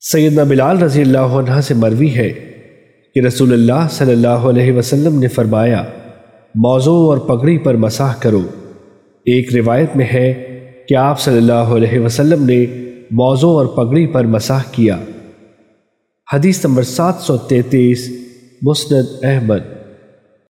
سیدنا بلال رضی اللہ عنہ سے مروی ہے کہ رسول اللہ صلی اللہ علیہ وسلم نے فرمایا، موضوع اور پگڑی پر مساح کرو۔ ایک روایت میں ہے کہ آپ صلی اللہ علیہ وسلم نے موضوع اور پگڑی پر مساح کیا۔ حدیث نمبر سات سو تینتیس، مسند احمد۔